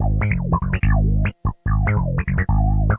Thank you.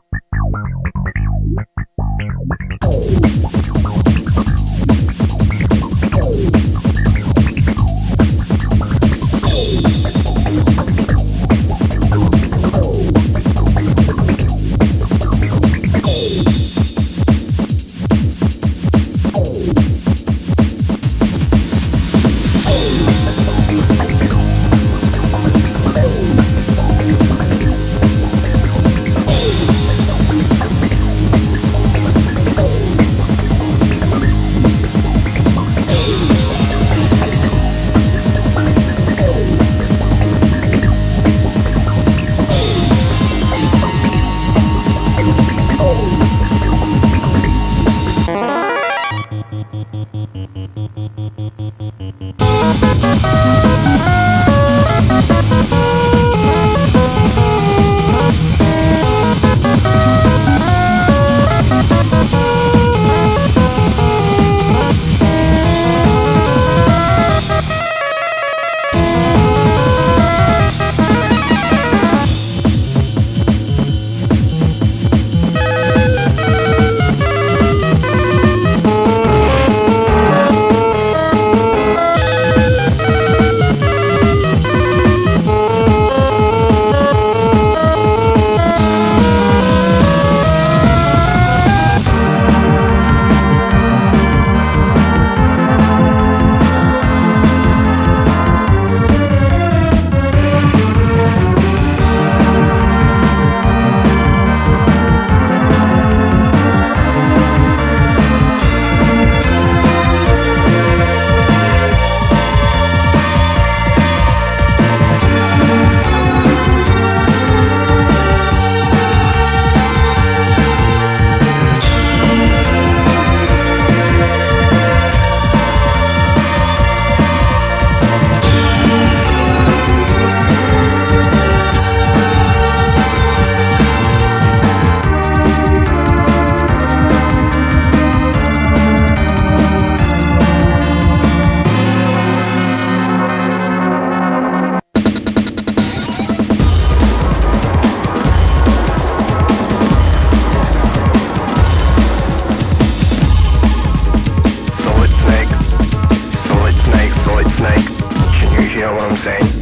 What I'm saying?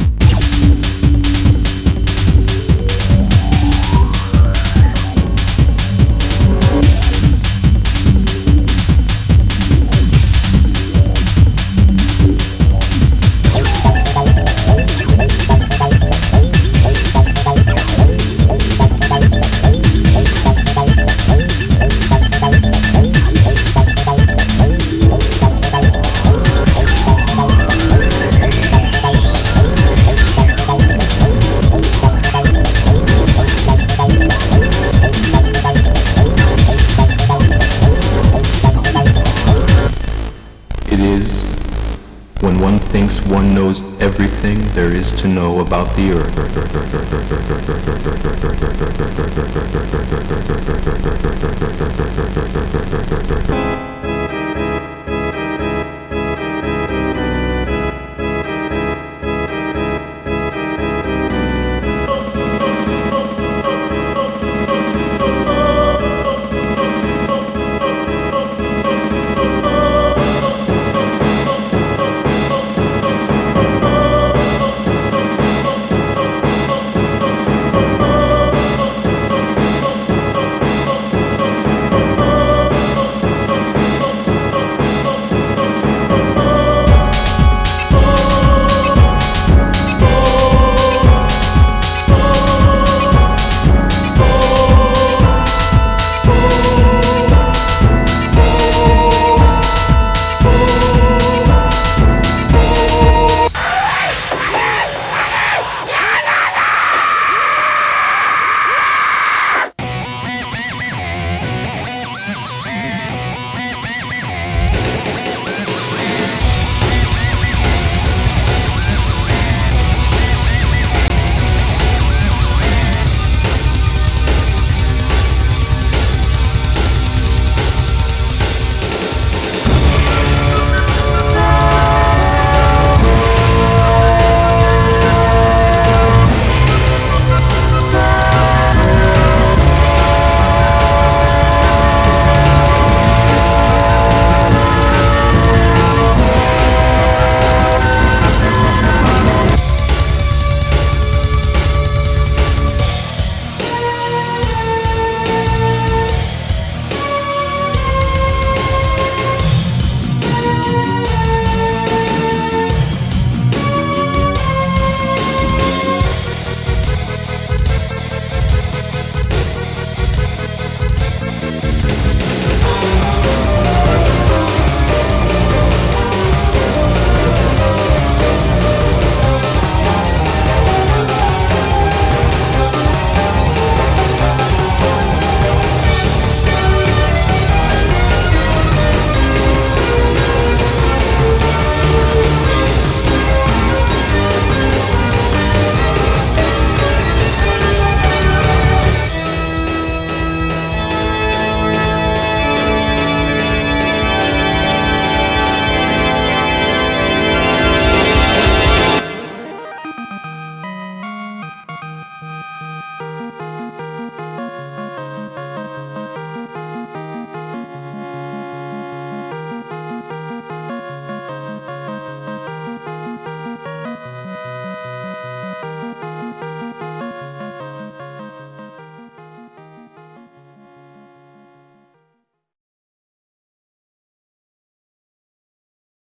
Knows everything there is to know about the earth.